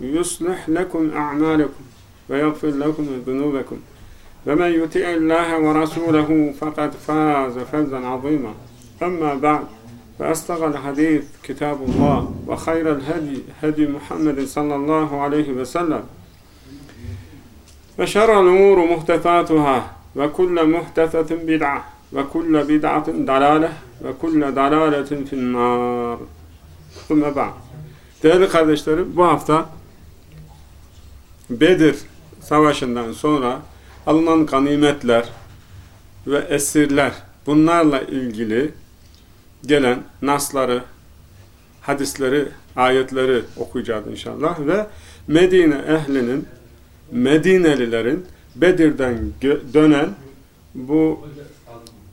يصلح لكم أعمالكم ويغفر لكم ذنوبكم. ومن يطع الله ورسوله فقد فاز فوزا عظيما. أما بعد فأصدق الحديث كتاب الله وخير الهدي هدي محمد صلى الله عليه وسلم. وشر الأمور محدثاتها وكل محدثة بدعة وكل بدعة ضلالة وكل ضلالة في النار. ثم بعد. Değerli kardeşlerim bu hafta Bedir Savaşı'ndan sonra alınan ganimetler ve esirler bunlarla ilgili gelen nasları, hadisleri, ayetleri okuyacağız inşallah ve Medine ehlinin, Medinelilerin Bedir'den dönen bu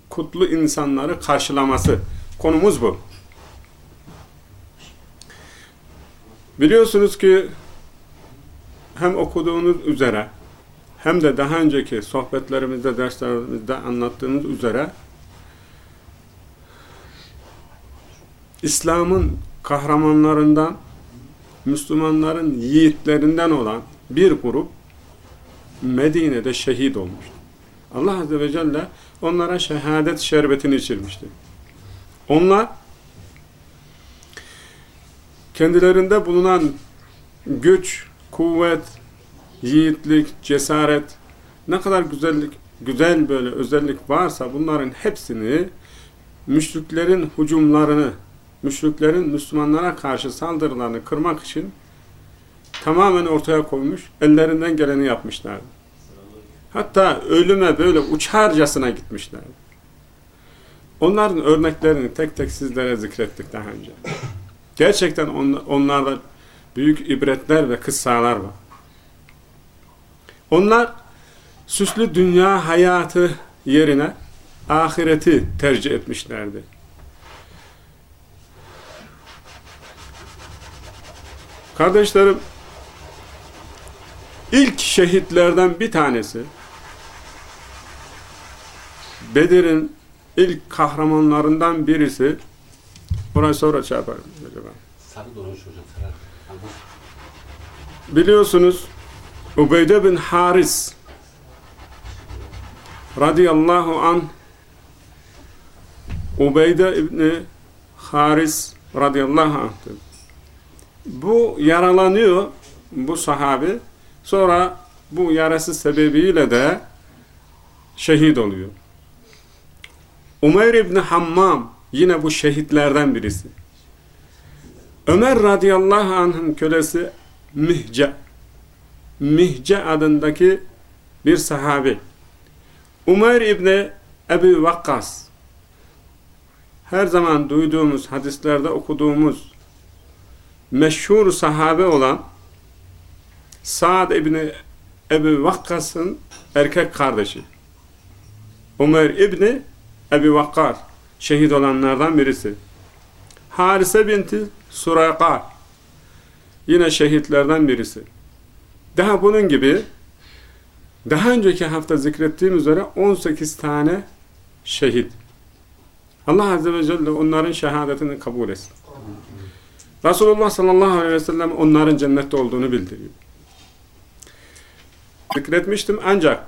kutlu insanları karşılaması. Konumuz bu. Biliyorsunuz ki hem okuduğunuz üzere hem de daha önceki sohbetlerimizde, derslerimizde anlattığımız üzere İslam'ın kahramanlarından, Müslümanların yiğitlerinden olan bir grup Medine'de şehit olmuş. Allah Azze ve Celle onlara şehadet şerbetini içirmişti. Onlar kendilerinde bulunan güç, kuvvet, yiğitlik, cesaret, ne kadar güzellik, güzel böyle özellik varsa bunların hepsini müşriklerin hücumlarını, müşriklerin Müslümanlara karşı saldırılarını kırmak için tamamen ortaya koymuş, ellerinden geleni yapmışlar. Hatta ölüme böyle uçarcasına gitmişler. Onların örneklerini tek tek sizlere zikrettik daha önce. Gerçekten on, onlarda büyük ibretler ve kıssalar var. Onlar süslü dünya hayatı yerine ahireti tercih etmişlerdi. Kardeşlerim, ilk şehitlerden bir tanesi, Bedir'in ilk kahramanlarından birisi, burayı sonra şey yaparım. Sarı doğmuş hocam. Biliyorsunuz Ubeyde bin Haris radıyallahu an Ubeyde İbni Haris radıyallahu anh'tır. Bu yaralanıyor bu sahabi. Sonra bu yarası sebebiyle de şehit oluyor. Umeyr İbni Hammam yine bu şehitlerden birisi. Ömer radıyallahu anh'ın kölesi Mihce Mihce adındaki bir sahabi. Umeyr İbni Ebi Vakkas her zaman duyduğumuz, hadislerde okuduğumuz meşhur sahabe olan Sa'd İbni Ebi Vakkas'ın erkek kardeşi. Umeyr İbni Ebi Vakkar şehit olanlardan birisi. Harise binti Surayqa yine şehitlerden birisi. Daha bunun gibi daha önceki hafta zikrettiğim üzere 18 tane şehit. Allah Azze ve Celle onların şehadetini kabul etsin. Resulullah sallallahu aleyhi ve sellem onların cennette olduğunu bildiriyor. Zikretmiştim ancak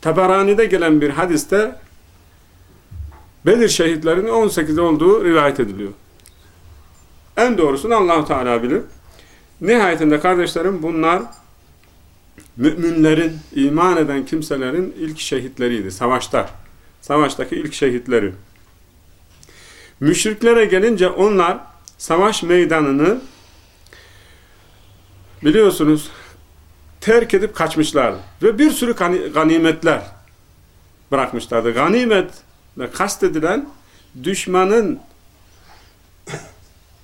Tabarani'de gelen bir hadiste Bedir şehitlerinin 18 olduğu rivayet ediliyor. En doğrusunu Allahu Teala bilir. Nihayetinde kardeşlerim bunlar müminlerin, iman eden kimselerin ilk şehitleriydi savaşta. Savaştaki ilk şehitleri. Müşriklere gelince onlar savaş meydanını biliyorsunuz terk edip kaçmışlardı. Ve bir sürü ganimetler bırakmışlardı. Ganimet kastedilen düşmanın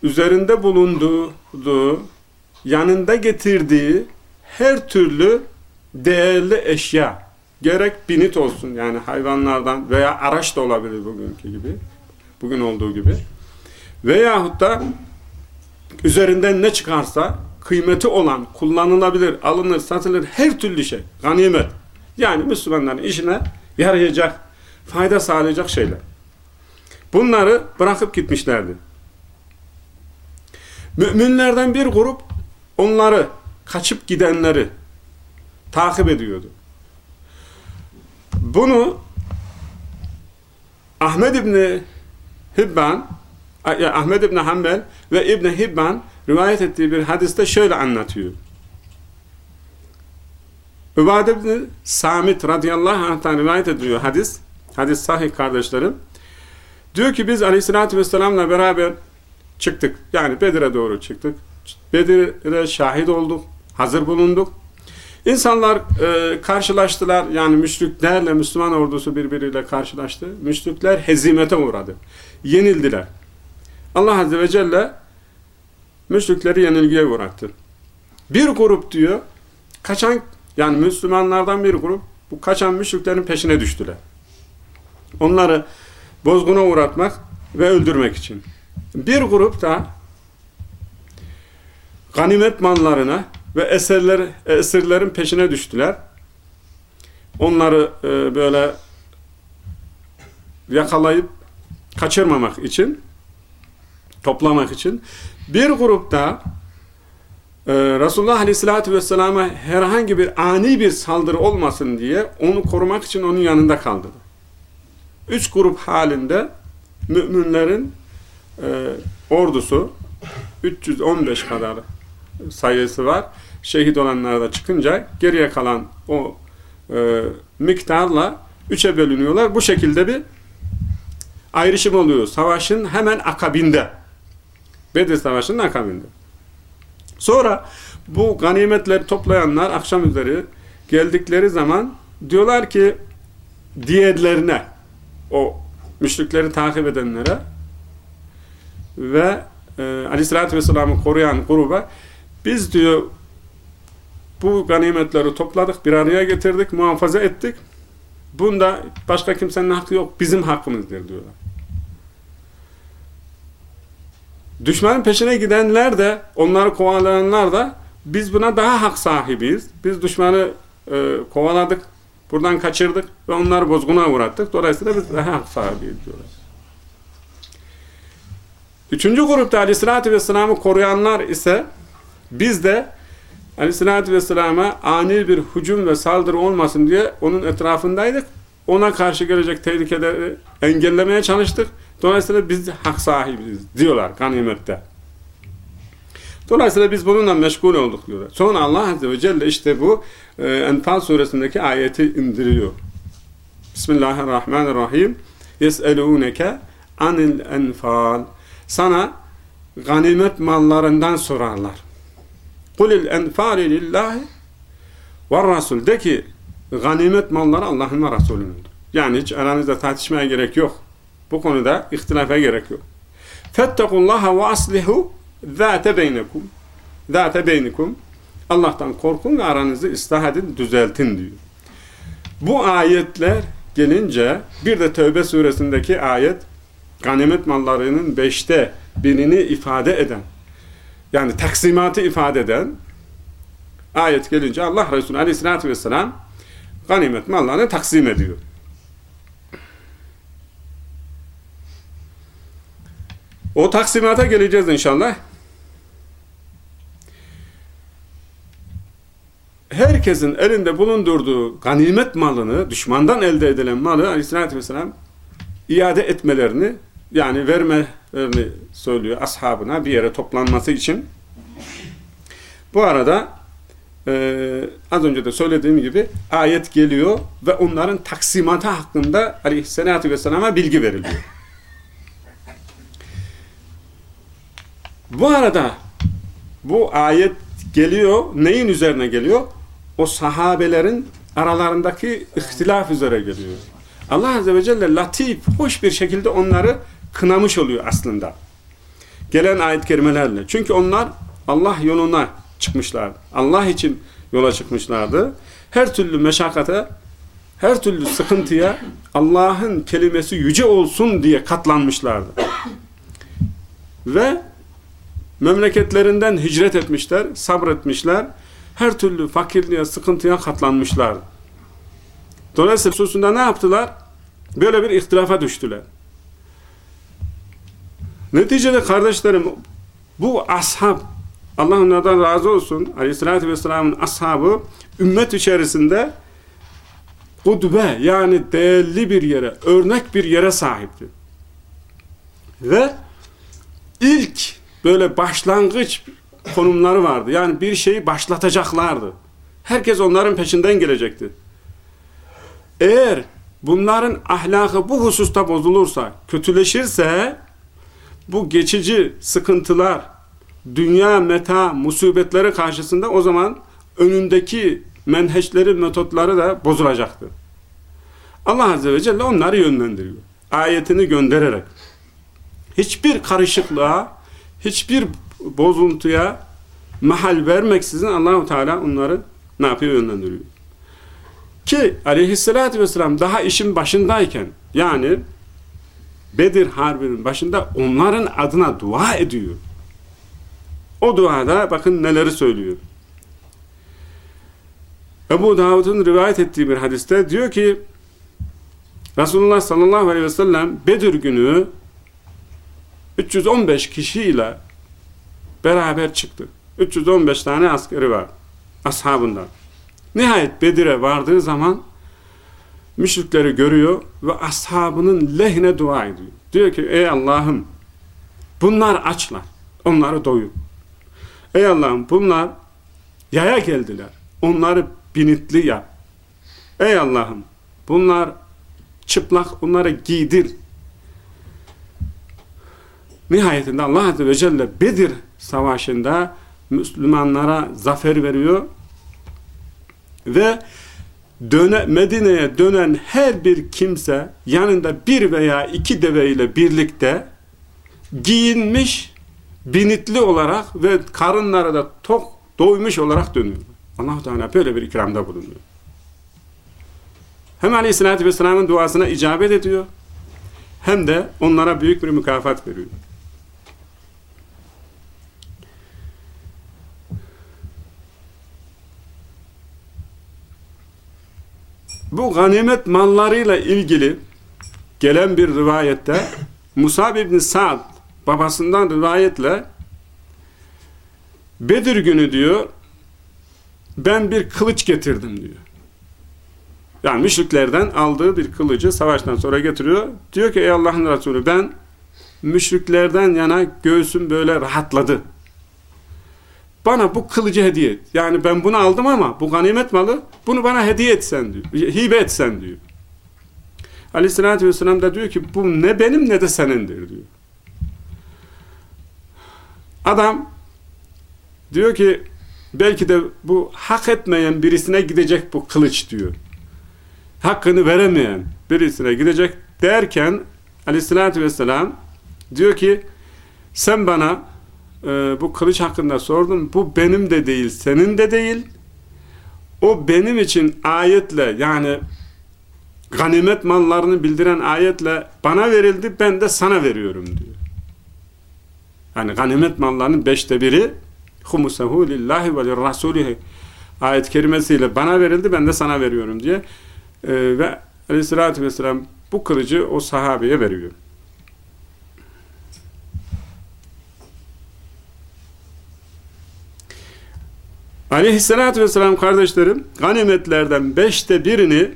üzerinde bulunduğu, yanında getirdiği her türlü değerli eşya, gerek binit olsun yani hayvanlardan veya araç da olabilir bugünkü gibi, bugün olduğu gibi veyahut da üzerinden ne çıkarsa kıymeti olan, kullanılabilir, alınır, satılır her türlü şey, ganimet. Yani Müslümanların işine yarayacak, fayda sağlayacak şeyler. Bunları bırakıp gitmişlerdi. Müminlerden bir grup onları, kaçıp gidenleri takip ediyordu. Bunu Ahmed İbni Hibban, Ahmed İbni Hanbel ve İbni Hibban rivayet ettiği bir hadiste şöyle anlatıyor. Übade İbni Samit radıyallahu anh'tan rivayet ediyor hadis. Hadis sahih kardeşlerim. Diyor ki biz aleyhissalatü vesselamla beraber çıktık. Yani Bedir'e doğru çıktık. Bedir'e şahit olduk. Hazır bulunduk. İnsanlar e, karşılaştılar. Yani müşriklerle Müslüman ordusu birbiriyle karşılaştı. Müşrikler hezimete uğradı. Yenildiler. Allah Azze ve Celle müşrikleri yenilgiye uğrattı. Bir grup diyor kaçan yani Müslümanlardan bir grup bu kaçan müşriklerin peşine düştüler. Onları bozguna uğratmak ve öldürmek için. Bir grup da ganimet mallarına ve eserler, esirlerin peşine düştüler. Onları e, böyle yakalayıp kaçırmamak için toplamak için bir grupta e, Resulullah Aleyhisselatü Vesselam'a herhangi bir ani bir saldırı olmasın diye onu korumak için onun yanında kaldı. Üç grup halinde müminlerin e, ordusu 315 kadar sayısı var. Şehit olanlar da çıkınca geriye kalan o e, miktarla üçe bölünüyorlar. Bu şekilde bir ayrışım oluyor. Savaşın hemen akabinde. Bedir Savaşı'nın akabinde. Sonra bu ganimetleri toplayanlar akşam üzeri geldikleri zaman diyorlar ki diğerlerine o müşrikleri takip edenlere ve e, aleyhissalatü vesselam'ı koruyan gruba biz diyor bu ganimetleri topladık, bir araya getirdik, muhafaza ettik. Bunda başka kimsenin hakkı yok, bizim hakkımızdır diyorlar. Düşmanın peşine gidenler de, onları kovalayanlar da biz buna daha hak sahibiyiz. Biz düşmanı e, kovaladık, buradan kaçırdık ve onları bozguna uğrattık. Dolayısıyla biz daha hak sahibiyiz diyorlar. Üçüncü grupta aleyhissalatü vesselam'ı koruyanlar ise biz de aleyhissalatü vesselama ani bir hücum ve saldırı olmasın diye onun etrafındaydık. Ona karşı gelecek tehlikeleri engellemeye çalıştık. Dolayısıyla biz hak sahibiyiz diyorlar ganimette. Dolayısıyla biz bununla meşgul olduk diyorlar. Sonra Allah Azze ve Celle işte bu e, Enfal suresindeki ayeti indiriyor. Bismillahirrahmanirrahim. Yes'elûneke anil enfal. Sana ganimet mallarından sorarlar. Kulil enfali lillahi ve rasul. De ki ganimet malları Allah'ın ve Resulünündür. Yani hiç aranızda tartışmaya gerek yok. Bu konuda ihtilafa gerek yok. Fettekullaha ve aslihu zâte beynekum. Zâte beynikum. Allah'tan korkun ve aranızı ıslah edin, düzeltin diyor. Bu ayetler gelince bir de Tövbe suresindeki ayet ganimet mallarının beşte birini ifade eden yani taksimatı ifade eden ayet gelince Allah Resulü aleyhissalatü vesselam ganimet mallarını taksim ediyor. O taksimata geleceğiz inşallah. Herkesin elinde bulundurduğu ganimet malını, düşmandan elde edilen malı aleyhissalatü vesselam iade etmelerini yani vermelerini söylüyor ashabına bir yere toplanması için. Bu arada e, az önce de söylediğim gibi ayet geliyor ve onların taksimatı hakkında aleyhissalatü vesselama bilgi veriliyor. Bu arada bu ayet geliyor. Neyin üzerine geliyor? O sahabelerin aralarındaki ihtilaf üzere geliyor. Allah Azze ve Celle latif, hoş bir şekilde onları kınamış oluyor aslında. Gelen ayet kerimelerle. Çünkü onlar Allah yoluna çıkmışlardı. Allah için yola çıkmışlardı. Her türlü meşakkate, her türlü sıkıntıya Allah'ın kelimesi yüce olsun diye katlanmışlardı. Ve memleketlerinden hicret etmişler, sabretmişler. Her türlü fakirliğe, sıkıntıya katlanmışlar. Dolayısıyla hususunda ne yaptılar? Böyle bir ihtilafa düştüler. Neticede kardeşlerim bu ashab Allah onlardan razı olsun aleyhissalatü vesselamın ashabı ümmet içerisinde kudbe yani değerli bir yere, örnek bir yere sahipti. Ve ilk böyle başlangıç konumları vardı. Yani bir şeyi başlatacaklardı. Herkes onların peşinden gelecekti. Eğer bunların ahlakı bu hususta bozulursa, kötüleşirse bu geçici sıkıntılar, dünya meta musibetleri karşısında o zaman önündeki menheçleri, metotları da bozulacaktır. Allah Azze ve Celle onları yönlendiriyor. Ayetini göndererek. Hiçbir karışıklığa, hiçbir bozuntuya mahal vermeksizin Allahu Teala onları ne yapıyor yönlendiriyor. Ki aleyhissalatü vesselam daha işin başındayken yani Bedir Harbi'nin başında onların adına dua ediyor. O duada bakın neleri söylüyor. Ebu Davud'un rivayet ettiği bir hadiste diyor ki Resulullah sallallahu aleyhi ve sellem Bedir günü 315 kişiyle beraber çıktı. 315 tane askeri var ashabından. Nihayet Bedir'e vardığı zaman müşrikleri görüyor ve ashabının lehine dua ediyor. Diyor ki ey Allah'ım bunlar açlar. Onları doyur. Ey Allah'ım bunlar yaya geldiler. Onları binitli yap. Ey Allah'ım bunlar çıplak onları giydir. Nihayetinde Allah Azze ve Celle Bedir Savaşı'nda Müslümanlara zafer veriyor ve döne, Medine'ye dönen her bir kimse yanında bir veya iki deve ile birlikte giyinmiş, binitli olarak ve karınları da tok, doymuş olarak dönüyor. allah Teala böyle bir ikramda bulunuyor. Hem Aleyhisselatü Vesselam'ın duasına icabet ediyor, hem de onlara büyük bir mükafat veriyor. Bu ganimet mallarıyla ilgili gelen bir rivayette Musab ibn Sa'd babasından rivayetle Bedir günü diyor ben bir kılıç getirdim diyor. Yani müşriklerden aldığı bir kılıcı savaştan sonra getiriyor. Diyor ki ey Allah'ın Resulü ben müşriklerden yana göğsüm böyle rahatladı bana bu kılıcı hediye et. Yani ben bunu aldım ama bu ganimet malı bunu bana hediye etsen diyor. Hibe etsen diyor. Aleyhissalatü vesselam da diyor ki bu ne benim ne de senindir diyor. Adam diyor ki belki de bu hak etmeyen birisine gidecek bu kılıç diyor. Hakkını veremeyen birisine gidecek derken aleyhissalatü vesselam diyor ki sen bana e, bu kılıç hakkında sordum. Bu benim de değil, senin de değil. O benim için ayetle yani ganimet mallarını bildiren ayetle bana verildi, ben de sana veriyorum diyor. Yani ganimet mallarının beşte biri humusehu lillahi ve lirrasulihi ayet kerimesiyle bana verildi, ben de sana veriyorum diye. Ee, ve aleyhissalatü vesselam bu kılıcı o sahabeye veriyor. Aleyhissalatü vesselam kardeşlerim ganimetlerden beşte birini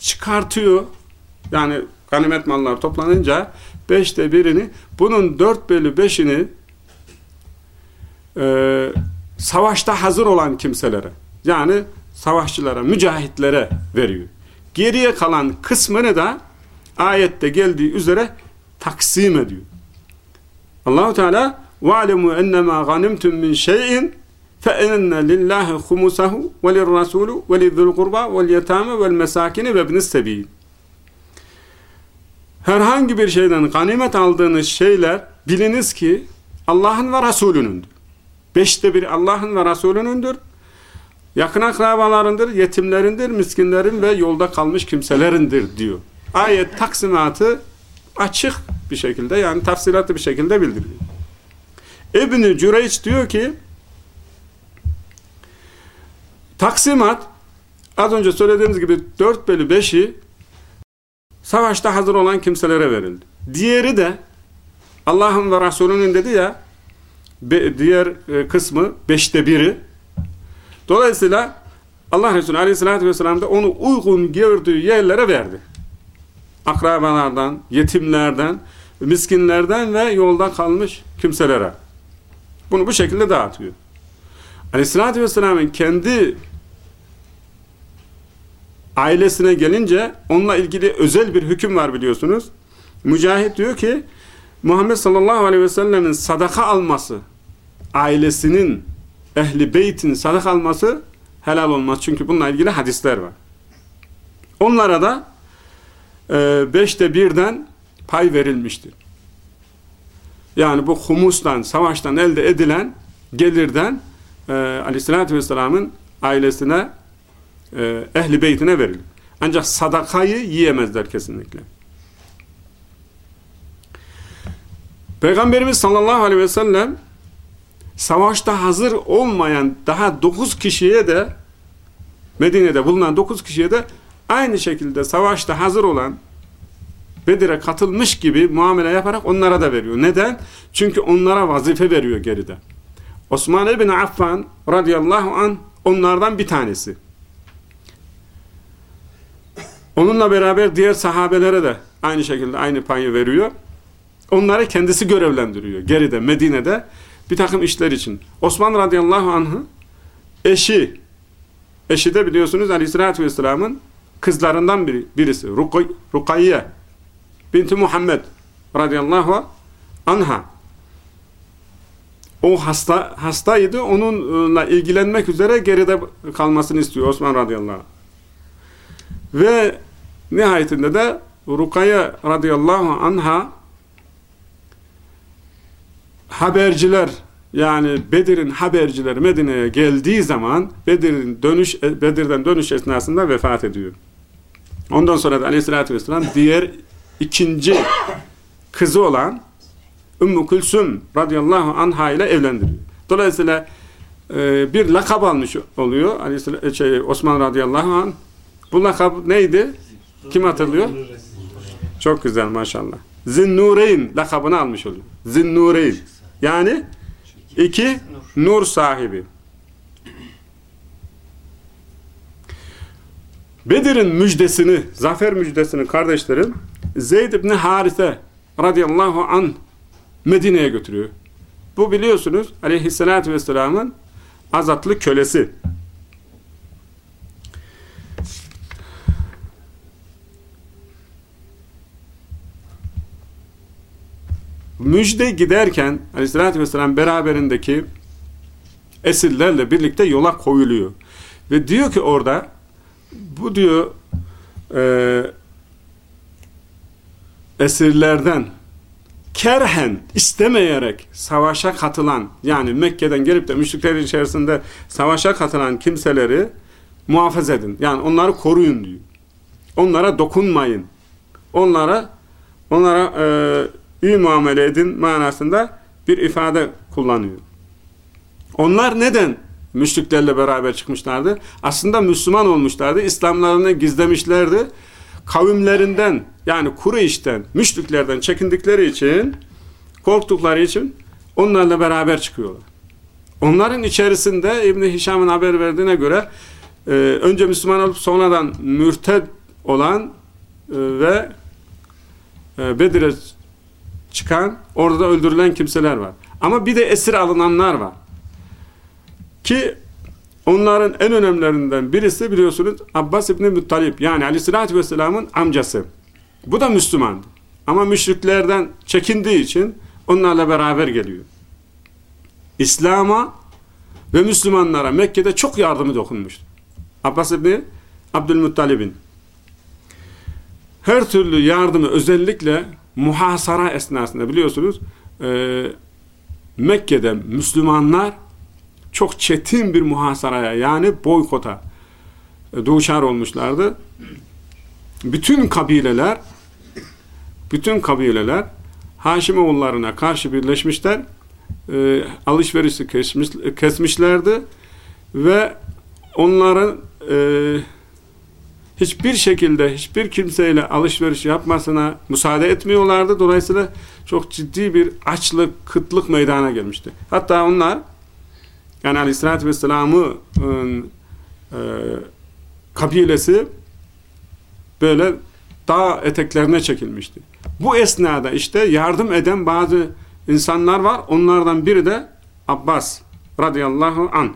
çıkartıyor. Yani ganimet mallar toplanınca beşte birini bunun dört bölü beşini e, savaşta hazır olan kimselere yani savaşçılara, mücahitlere veriyor. Geriye kalan kısmını da ayette geldiği üzere taksim ediyor. Allahu Teala وَعْلَمُوا اَنَّمَا غَنِمْتُمْ مِنْ شَيْءٍ فَاَنَّ لِلّٰهِ خُمُسَهُ وَلِلرَّسُولُ وَلِذُّ الْقُرْبَى وَالْيَتَامَ وَالْمَسَاكِنِ وَابْنِ السَّب۪يلِ Herhangi bir şeyden ganimet aldığınız şeyler biliniz ki Allah'ın ve Resulünündür. Beşte bir Allah'ın ve Resulünündür. Yakın akrabalarındır, yetimlerindir, miskinlerin ve yolda kalmış kimselerindir diyor. Ayet taksimatı açık bir şekilde yani tafsilatlı bir şekilde bildiriyor. İbn-i Cüreyç diyor ki taksimat az önce söylediğimiz gibi 4 bölü 5'i savaşta hazır olan kimselere verildi. Diğeri de Allah'ın ve Resulünün dedi ya diğer e, kısmı beşte biri. Dolayısıyla Allah Resulü Aleyhisselatü Vesselam da onu uygun gördüğü yerlere verdi. Akrabalardan, yetimlerden, miskinlerden ve yolda kalmış kimselere. Bunu bu şekilde dağıtıyor. Aleyhisselatü Vesselam'ın kendi ailesine gelince onunla ilgili özel bir hüküm var biliyorsunuz. Mücahit diyor ki Muhammed sallallahu aleyhi ve sadaka alması ailesinin ehli beytin sadaka alması helal olmaz. Çünkü bununla ilgili hadisler var. Onlara da e, beşte birden pay verilmiştir. Yani bu humustan, savaştan elde edilen gelirden e, aleyhissalatü vesselamın ailesine e, ehli beytine verilir. Ancak sadakayı yiyemezler kesinlikle. Peygamberimiz sallallahu aleyhi ve sellem savaşta hazır olmayan daha dokuz kişiye de Medine'de bulunan dokuz kişiye de aynı şekilde savaşta hazır olan Bedir'e katılmış gibi muamele yaparak onlara da veriyor. Neden? Çünkü onlara vazife veriyor geride. Osman ibn Affan radıyallahu an onlardan bir tanesi. Onunla beraber diğer sahabelere de aynı şekilde aynı payı veriyor. Onları kendisi görevlendiriyor. Geride, Medine'de bir takım işler için. Osman radıyallahu anh'ı eşi, eşi de biliyorsunuz aleyhissalatü vesselamın kızlarından biri, birisi. Rukay, Rukayye binti Muhammed radıyallahu anha. O hasta hastaydı. Onunla ilgilenmek üzere geride kalmasını istiyor Osman radıyallahu anh. Ve nihayetinde de Rukayye radıyallahu anha haberciler yani Bedir'in habercileri Medine'ye geldiği zaman Bedir'in dönüş Bedir'den dönüş esnasında vefat ediyor. Ondan sonra da Aleyhisselatü vesselam diğer ikinci kızı olan Ümmü Külsüm radıyallahu anha ile evlendiriyor. Dolayısıyla e, bir lakab almış oluyor Aleyhisselam, şey, Osman radıyallahu anh. Bu lakab neydi? Kim hatırlıyor? Çok güzel maşallah. Zinnureyn lakabını almış oluyor. Zinnureyn. Yani iki nur sahibi. Bedir'in müjdesini, zafer müjdesini kardeşlerim Zeyd ibn Harise radıyallahu an Medine'ye götürüyor. Bu biliyorsunuz aleyhissalatü vesselamın azatlı kölesi. müjde giderken aleyhissalatü vesselam beraberindeki esirlerle birlikte yola koyuluyor. Ve diyor ki orada bu diyor e, esirlerden kerhen istemeyerek savaşa katılan yani Mekke'den gelip de müşriklerin içerisinde savaşa katılan kimseleri muhafaza edin. Yani onları koruyun diyor. Onlara dokunmayın. Onlara onlara e, iyi muamele edin manasında bir ifade kullanıyor. Onlar neden müşriklerle beraber çıkmışlardı? Aslında Müslüman olmuşlardı. İslamlarını gizlemişlerdi. Kavimlerinden yani Kureyş'ten, müşriklerden çekindikleri için, korktukları için onlarla beraber çıkıyorlar. Onların içerisinde İbn Hişam'ın haber verdiğine göre e, önce Müslüman olup sonradan mürted olan e, ve e, Bedir'e çıkan, orada da öldürülen kimseler var. Ama bir de esir alınanlar var. Ki onların en önemlilerinden birisi biliyorsunuz Abbas İbni Muttalip yani Aleyhisselatü Vesselam'ın amcası. Bu da Müslümandı. Ama müşriklerden çekindiği için onlarla beraber geliyor. İslam'a ve Müslümanlara Mekke'de çok yardımı dokunmuştu. Abbas İbni Abdülmuttalib'in. Her türlü yardımı özellikle muhasara esnasında biliyorsunuz e, Mekke'de Müslümanlar çok çetin bir muhasaraya yani boykota e, duçar olmuşlardı. Bütün kabileler bütün kabileler Haşimoğullarına karşı birleşmişler. E, alışverişi kesmiş, kesmişlerdi ve onların e, hiçbir şekilde hiçbir kimseyle alışveriş yapmasına müsaade etmiyorlardı. Dolayısıyla çok ciddi bir açlık, kıtlık meydana gelmişti. Hatta onlar yani Aleyhisselatü Vesselam'ın e, kabilesi böyle dağ eteklerine çekilmişti. Bu esnada işte yardım eden bazı insanlar var. Onlardan biri de Abbas radıyallahu an.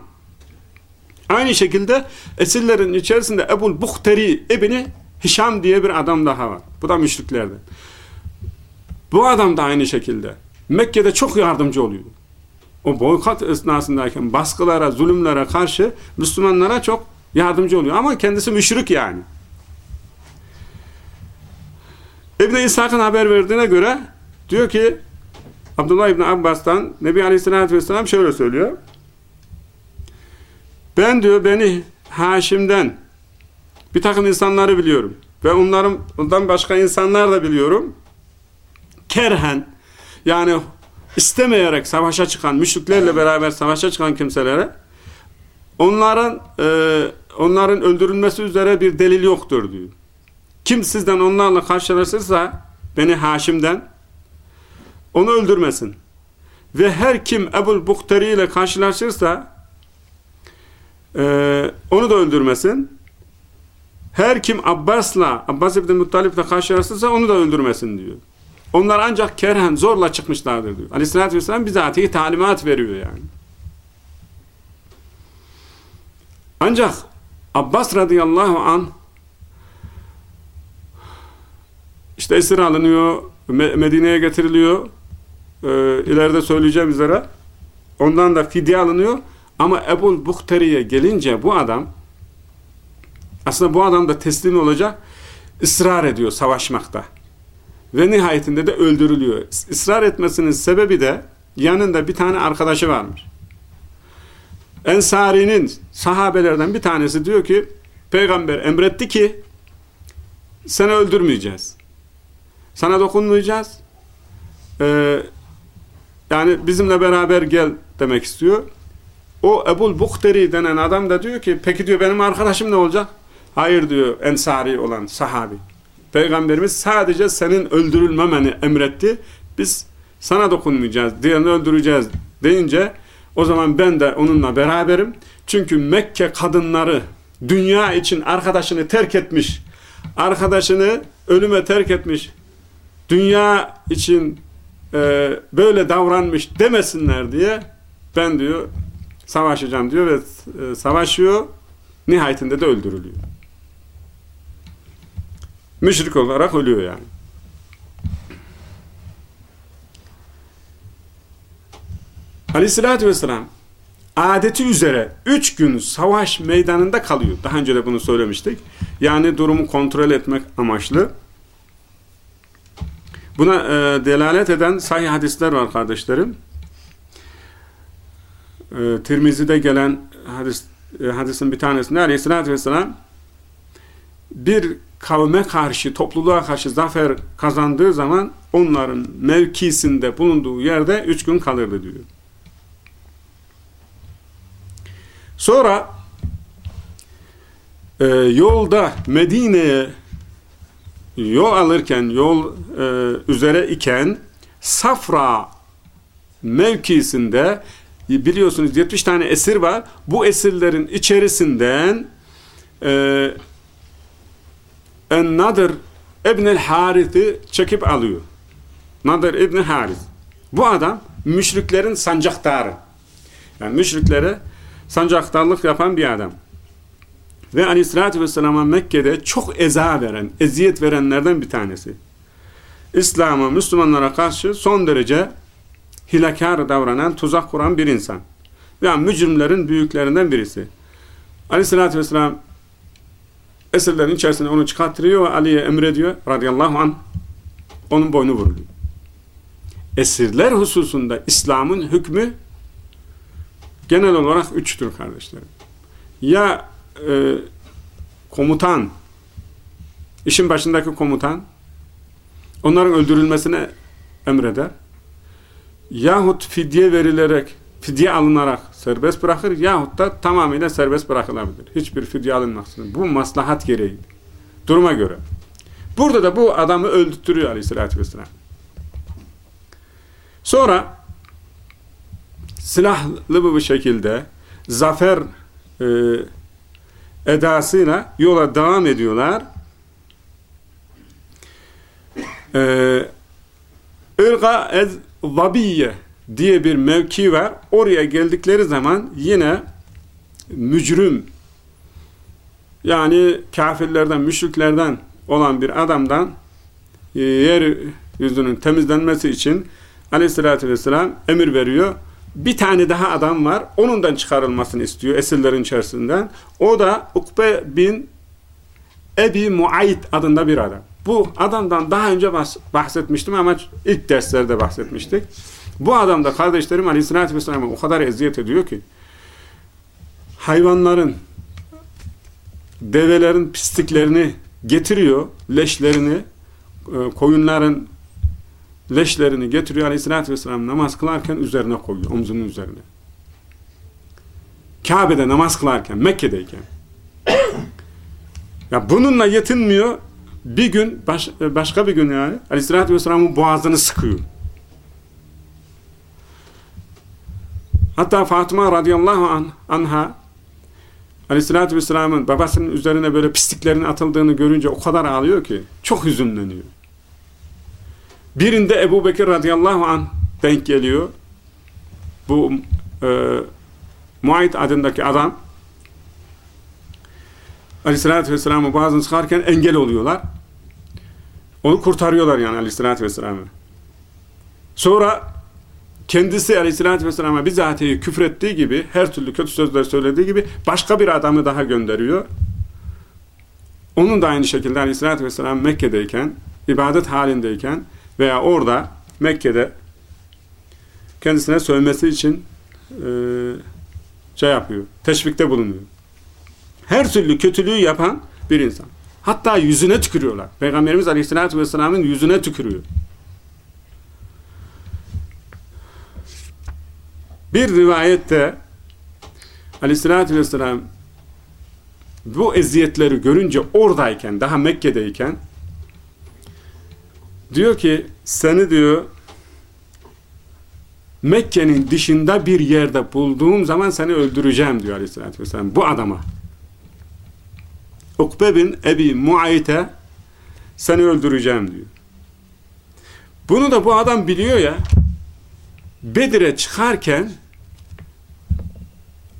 Aynı şekilde esirlerin içerisinde Ebul Buhteri ibni Hişam diye bir adam daha var. Bu da müşriklerden. Bu adam da aynı şekilde Mekke'de çok yardımcı oluyor. O boykot esnasındayken baskılara, zulümlere karşı Müslümanlara çok yardımcı oluyor. Ama kendisi müşrik yani. İbn-i İshak'ın haber verdiğine göre diyor ki Abdullah İbni Abbas'tan Nebi Aleyhisselatü Vesselam şöyle söylüyor. Ben diyor beni Haşim'den bir takım insanları biliyorum. Ve onların ondan başka insanlar da biliyorum. Kerhen yani istemeyerek savaşa çıkan, müşriklerle beraber savaşa çıkan kimselere onların e, onların öldürülmesi üzere bir delil yoktur diyor. Kim sizden onlarla karşılaşırsa beni Haşim'den onu öldürmesin. Ve her kim Ebul Buhteri ile karşılaşırsa e, onu da öldürmesin. Her kim Abbas'la, Abbas İbni Muttalip'le karşılaşırsa onu da öldürmesin diyor. Onlar ancak kerhen zorla çıkmışlardır diyor. Aleyhissalatü vesselam bizatihi talimat veriyor yani. Ancak Abbas radıyallahu an işte esir alınıyor, Medine'ye getiriliyor. Ee, ileride söyleyeceğim üzere. Ondan da fidye alınıyor. Ama Ebul Buhteri'ye gelince bu adam aslında bu adam da teslim olacak ısrar ediyor savaşmakta. Ve nihayetinde de öldürülüyor. Israr etmesinin sebebi de yanında bir tane arkadaşı varmış. Ensari'nin sahabelerden bir tanesi diyor ki peygamber emretti ki seni öldürmeyeceğiz. Sana dokunmayacağız. Ee, yani bizimle beraber gel demek istiyor. O Ebul Buhteri denen adam da diyor ki peki diyor benim arkadaşım ne olacak? Hayır diyor Ensari olan sahabi. Peygamberimiz sadece senin öldürülmemeni emretti. Biz sana dokunmayacağız, diğerini öldüreceğiz deyince o zaman ben de onunla beraberim. Çünkü Mekke kadınları dünya için arkadaşını terk etmiş, arkadaşını ölüme terk etmiş, dünya için e, böyle davranmış demesinler diye ben diyor savaşacağım diyor ve e, savaşıyor. Nihayetinde de öldürülüyor. Müşrik olarak ölüyor yani. Aleyhissalatü vesselam adeti üzere üç gün savaş meydanında kalıyor. Daha önce de bunu söylemiştik. Yani durumu kontrol etmek amaçlı. Buna e, delalet eden sahih hadisler var kardeşlerim. E, Tirmizi'de gelen hadis, e, hadisin bir tanesinde aleyhissalatü vesselam bir kavme karşı, topluluğa karşı zafer kazandığı zaman onların mevkisinde bulunduğu yerde üç gün kalırdı diyor. Sonra e, yolda Medine'ye yol alırken, yol e, üzere iken Safra mevkisinde biliyorsunuz 70 tane esir var. Bu esirlerin içerisinden e, Nadir İbn-i Harith'i çekip alıyor. Nadir İbn-i Harith. Bu adam müşriklerin sancaktarı. Yani müşriklere sancaktarlık yapan bir adam. Ve aleyhissalatü vesselam'a Mekke'de çok eza veren, eziyet verenlerden bir tanesi. İslam'a, Müslümanlara karşı son derece hilakar davranan, tuzak kuran bir insan. Yani mücrimlerin büyüklerinden birisi. Aleyhissalatü vesselam esirlerin içerisinde onu çıkarttırıyor ve Ali'ye emrediyor radıyallahu anh onun boynu vuruluyor. Esirler hususunda İslam'ın hükmü genel olarak üçtür kardeşlerim. Ya e, komutan işin başındaki komutan onların öldürülmesine emreder. Yahut fidye verilerek fidye alınarak serbest bırakır yahut da tamamıyla serbest bırakılabilir. Hiçbir fidye alınmaksızın. Bu maslahat gereği. Duruma göre. Burada da bu adamı öldürtürüyor aleyhissalatü vesselam. Sonra silahlı bir şekilde zafer e, edasıyla yola devam ediyorlar. Ee, Irga ez Vabiye diye bir mevki var. Oraya geldikleri zaman yine mücrim yani kafirlerden, müşriklerden olan bir adamdan e, yer yüzünün temizlenmesi için aleyhissalatü vesselam emir veriyor. Bir tane daha adam var. Onundan çıkarılmasını istiyor esirlerin içerisinden. O da Ukbe bin Ebi Muayit adında bir adam. Bu adamdan daha önce bahsetmiştim ama ilk derslerde bahsetmiştik. Bu adam da kardeşlerim Aleyhisselatü Vesselam'a o kadar eziyet ediyor ki hayvanların develerin pisliklerini getiriyor, leşlerini e, koyunların leşlerini getiriyor Aleyhisselatü Vesselam namaz kılarken üzerine koyuyor, omzunun üzerine. Kabe'de namaz kılarken, Mekke'deyken. ya bununla yetinmiyor. Bir gün, baş, başka bir gün yani Aleyhisselatü Vesselam'ın boğazını sıkıyor. Hatta Fatıma radıyallahu an, anha Aleyhisselatü Vesselam'ın babasının üzerine böyle pisliklerin atıldığını görünce o kadar ağlıyor ki çok hüzünleniyor. Birinde Ebu Bekir radıyallahu an denk geliyor. Bu e, Muayit adındaki adam aleyhissalatü vesselam'ı boğazını çıkarken engel oluyorlar. Onu kurtarıyorlar yani aleyhissalatü vesselam'ı. Sonra kendisi aleyhissalatü vesselam'a bizatihi küfrettiği gibi, her türlü kötü sözler söylediği gibi başka bir adamı daha gönderiyor. Onun da aynı şekilde aleyhissalatü vesselam Mekke'deyken, ibadet halindeyken veya orada Mekke'de kendisine sövmesi için e, şey yapıyor, teşvikte bulunuyor. Her türlü kötülüğü yapan bir insan. Hatta yüzüne tükürüyorlar. Peygamberimiz Aleyhisselatü Vesselam'ın yüzüne tükürüyor. Bir rivayette Aleyhisselatü Vesselam bu eziyetleri görünce oradayken, daha Mekke'deyken diyor ki seni diyor Mekke'nin dışında bir yerde bulduğum zaman seni öldüreceğim diyor aleyhissalatü vesselam bu adama. Ukbe bin Ebi Muayit'e seni öldüreceğim diyor. Bunu da bu adam biliyor ya Bedir'e çıkarken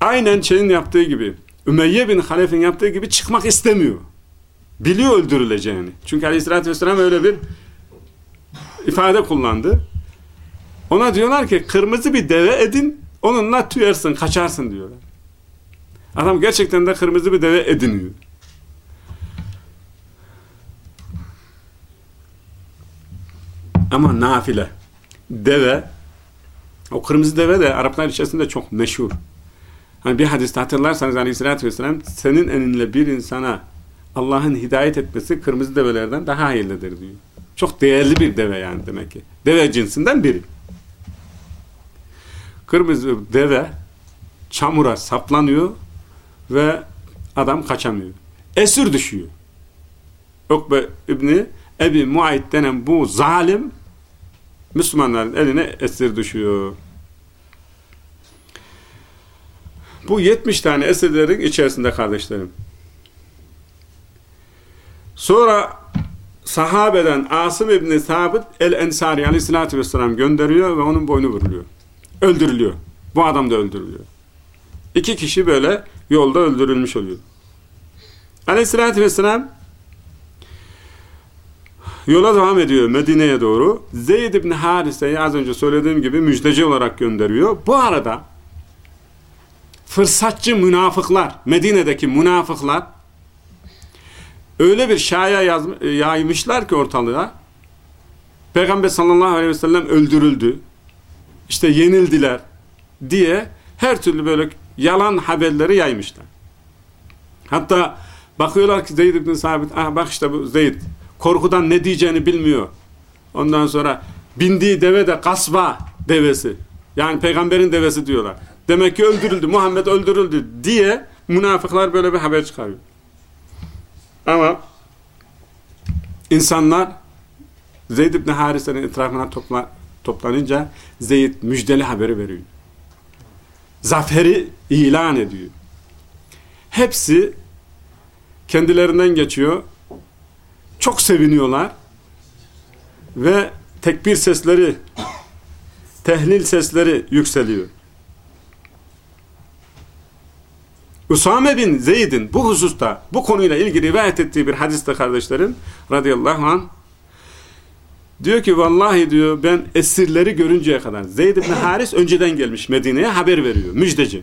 aynen şeyin yaptığı gibi Ümeyye bin Halef'in yaptığı gibi çıkmak istemiyor. Biliyor öldürüleceğini. Çünkü aleyhissalatü vesselam öyle bir ifade kullandı. Ona diyorlar ki kırmızı bir deve edin onunla tüyersin kaçarsın diyorlar. Adam gerçekten de kırmızı bir deve ediniyor. Ama nafile. Deve o kırmızı deve de Araplar içerisinde çok meşhur. Hani bir hadiste hatırlarsanız aleyhissalatü vesselam senin elinle bir insana Allah'ın hidayet etmesi kırmızı develerden daha hayırlıdır diyor. Çok değerli bir deve yani demek ki. Deve cinsinden biri. Kırmızı deve çamura saplanıyor ve adam kaçamıyor. Esir düşüyor. Ukbe İbni Ebi Muayit denen bu zalim Müslümanların eline esir düşüyor. Bu 70 tane esirlerin içerisinde kardeşlerim. Sonra sahabeden Asım İbni Sabit el-Ensari aleyhissalatü vesselam gönderiyor ve onun boynu vuruluyor. Öldürülüyor. Bu adam da öldürülüyor. İki kişi böyle yolda öldürülmüş oluyor. Aleyhissalatü vesselam yola devam ediyor Medine'ye doğru. Zeyd ibn Harise'yi az önce söylediğim gibi müjdeci olarak gönderiyor. Bu arada fırsatçı münafıklar, Medine'deki münafıklar öyle bir şaya yazm yaymışlar ki ortalığa Peygamber sallallahu aleyhi ve sellem öldürüldü. İşte yenildiler diye her türlü böyle yalan haberleri yaymışlar. Hatta bakıyorlar ki Zeyd ibn Sabit, ah bak işte bu Zeyd korkudan ne diyeceğini bilmiyor. Ondan sonra bindiği deve de kasba devesi. Yani peygamberin devesi diyorlar. Demek ki öldürüldü, Muhammed öldürüldü diye münafıklar böyle bir haber çıkarıyor. Ama insanlar Zeyd ibn Harise'nin etrafına topla, toplanınca Zeyd müjdeli haberi veriyor. Zaferi ilan ediyor. Hepsi kendilerinden geçiyor. Çok seviniyorlar. Ve tekbir sesleri, tehlil sesleri yükseliyor. Usame bin Zeyd'in bu hususta, bu konuyla ilgili rivayet ettiği bir hadiste kardeşlerim, radıyallahu anh, diyor ki vallahi diyor ben esirleri görünceye kadar, Zeyd ibn Haris önceden gelmiş Medine'ye haber veriyor, müjdeci.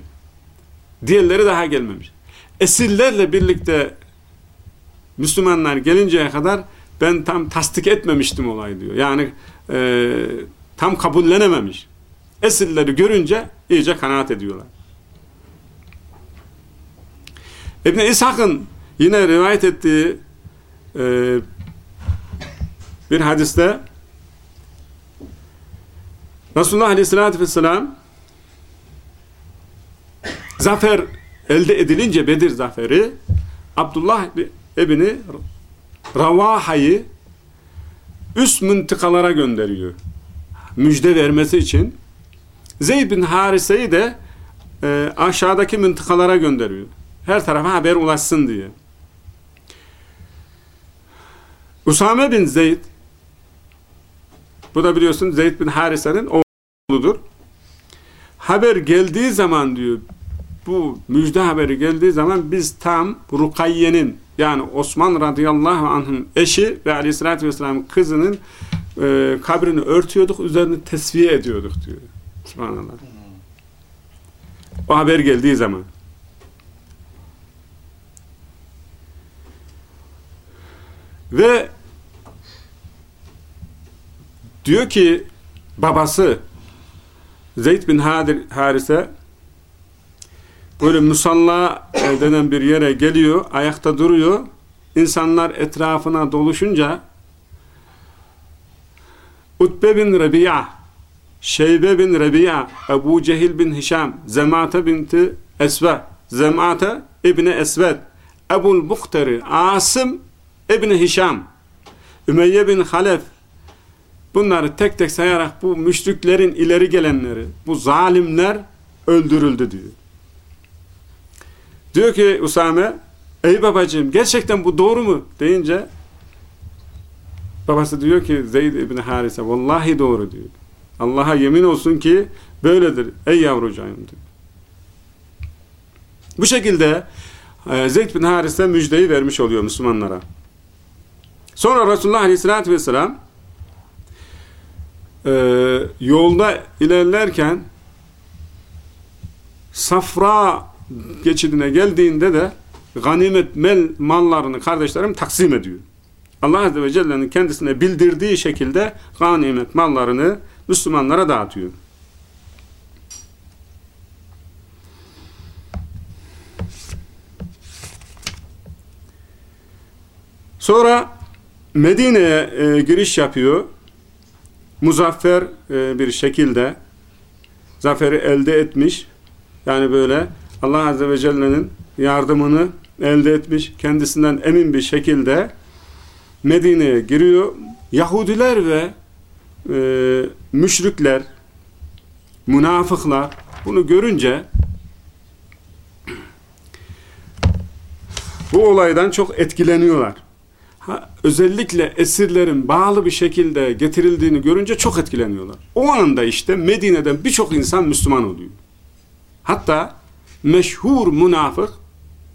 Diğerleri daha gelmemiş. Esirlerle birlikte Müslümanlar gelinceye kadar ben tam tasdik etmemiştim olay diyor. Yani e, tam kabullenememiş. Esirleri görünce iyice kanaat ediyorlar. İbn İshak'ın yine rivayet ettiği e, bir hadiste Resulullah Aleyhisselatü Vesselam zafer elde edilince Bedir zaferi Abdullah ebini Ravaha'yı üst mıntıkalara gönderiyor. Müjde vermesi için. Zeyd bin Harise'yi de e, aşağıdaki mıntıkalara gönderiyor. Her tarafa haber ulaşsın diye. Usame bin Zeyd bu da biliyorsun Zeyd bin Harise'nin oğludur. Haber geldiği zaman diyor bu müjde haberi geldiği zaman biz tam Rukayye'nin yani Osman radıyallahu anh'ın eşi ve aleyhissalatü vesselamın kızının e, kabrini örtüyorduk, üzerini tesviye ediyorduk diyor. Subhanallah. O haber geldiği zaman. Ve diyor ki babası Zeyd bin Harise böyle musalla denen bir yere geliyor, ayakta duruyor. İnsanlar etrafına doluşunca Utbe bin Rabia, Şeybe bin Rabia, Ebu Cehil bin Hişam, Zemate binti Esve, Zemate İbni Esved, Ebul Buhteri, Asım İbni Hişam, Ümeyye bin Halef, bunları tek tek sayarak bu müşriklerin ileri gelenleri, bu zalimler öldürüldü diyor. Diyor ki Usame, ey babacığım gerçekten bu doğru mu? deyince babası diyor ki Zeyd ibn Harise, vallahi doğru diyor. Allah'a yemin olsun ki böyledir ey yavrucağım diyor. Bu şekilde e, Zeyd bin Harise müjdeyi vermiş oluyor Müslümanlara. Sonra Resulullah Aleyhisselatü Vesselam e, yolda ilerlerken Safra geçidine geldiğinde de ganimet mel mallarını kardeşlerim taksim ediyor. Allah Azze ve Celle'nin kendisine bildirdiği şekilde ganimet mallarını Müslümanlara dağıtıyor. Sonra Medine'ye e, giriş yapıyor. Muzaffer e, bir şekilde zaferi elde etmiş. Yani böyle Allah Azze ve Celle'nin yardımını elde etmiş, kendisinden emin bir şekilde Medine'ye giriyor. Yahudiler ve e, müşrikler, münafıklar bunu görünce bu olaydan çok etkileniyorlar. Ha, özellikle esirlerin bağlı bir şekilde getirildiğini görünce çok etkileniyorlar. O anda işte Medine'den birçok insan Müslüman oluyor. Hatta meşhur münafık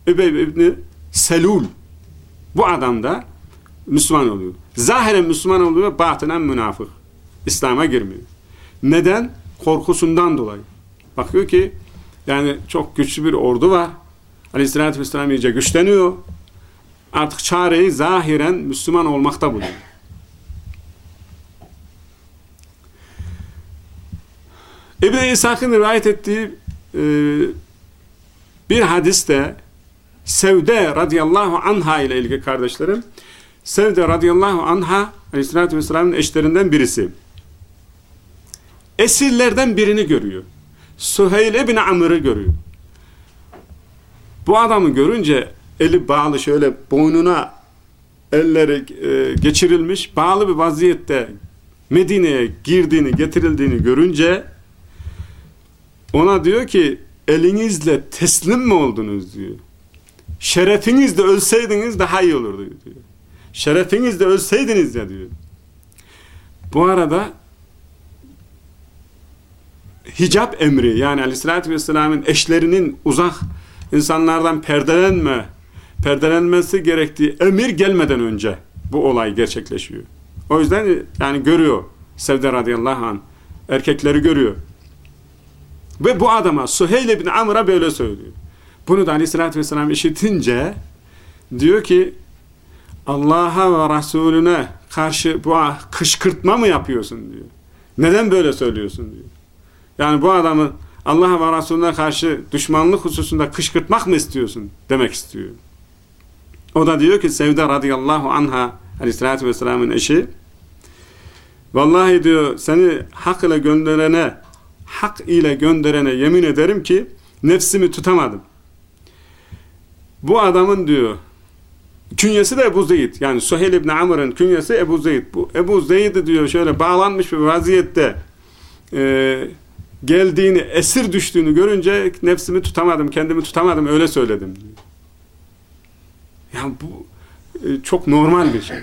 Übey ibn Selul bu adam da Müslüman oluyor. Zahiren Müslüman oluyor, batınen münafık. İslam'a girmiyor. Neden? Korkusundan dolayı. Bakıyor ki yani çok güçlü bir ordu var. Aleyhisselatü Vesselam iyice güçleniyor. Artık çareyi zahiren Müslüman olmakta buluyor. İbn-i İshak'ın rivayet ettiği e, bir hadiste Sevde radıyallahu anha ile ilgili kardeşlerim Sevde radıyallahu anha aleyhissalatü vesselamın eşlerinden birisi esirlerden birini görüyor. Süheyl ibn Amr'ı görüyor. Bu adamı görünce eli bağlı şöyle boynuna elleri e, geçirilmiş bağlı bir vaziyette Medine'ye girdiğini getirildiğini görünce ona diyor ki elinizle teslim mi oldunuz diyor. Şerefinizle ölseydiniz daha iyi olurdu diyor. Şerefinizle ölseydiniz ya diyor. Bu arada hicap emri yani aleyhissalatü vesselamın eşlerinin uzak insanlardan perdelenme perdelenmesi gerektiği emir gelmeden önce bu olay gerçekleşiyor. O yüzden yani görüyor Sevde radıyallahu anh erkekleri görüyor. Ve bu adama Suheyl ibn Amr'a böyle söylüyor. Bunu da aleyhissalatü vesselam işitince diyor ki Allah'a ve Resulüne karşı bu kışkırtma mı yapıyorsun diyor. Neden böyle söylüyorsun diyor. Yani bu adamı Allah'a ve Resulüne karşı düşmanlık hususunda kışkırtmak mı istiyorsun demek istiyor. O da diyor ki Sevda radıyallahu anha aleyhissalatü vesselamın eşi vallahi diyor seni hak ile gönderene hak ile gönderene yemin ederim ki nefsimi tutamadım. Bu adamın diyor künyesi de Ebu Zeyd. Yani Suheyl ibn Amr'ın künyesi Ebu Zeyd. Bu Ebu Zeyd diyor şöyle bağlanmış bir vaziyette e, geldiğini, esir düştüğünü görünce nefsimi tutamadım, kendimi tutamadım öyle söyledim. Yani bu e, çok normal bir şey.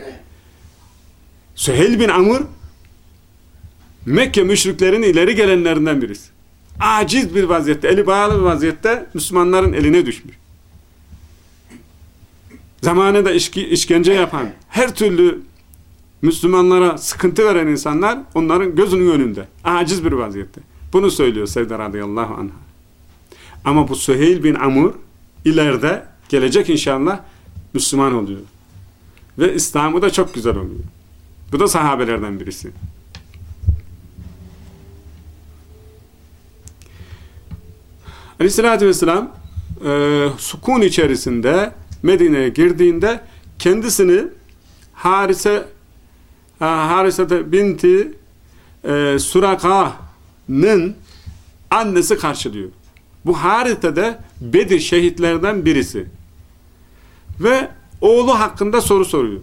Süheyl bin Amr Mekke müşriklerin ileri gelenlerinden birisi. Aciz bir vaziyette, eli bağlı bir vaziyette Müslümanların eline düşmüş. Zamanında işki, işkence yapan, her türlü Müslümanlara sıkıntı veren insanlar onların gözünün önünde. Aciz bir vaziyette. Bunu söylüyor Sevda radıyallahu anh'a. Ama bu Süheyl bin Amr ileride gelecek inşallah Müslüman oluyor. Ve İslam'ı da çok güzel oluyor. Bu da sahabelerden birisi. Aleyhissalatü vesselam e, sukun içerisinde Medine'ye girdiğinde kendisini Harise Harise binti e, Suraka'nın annesi karşılıyor. Bu Harise de Bedir şehitlerden birisi. Ve oğlu hakkında soru soruyor.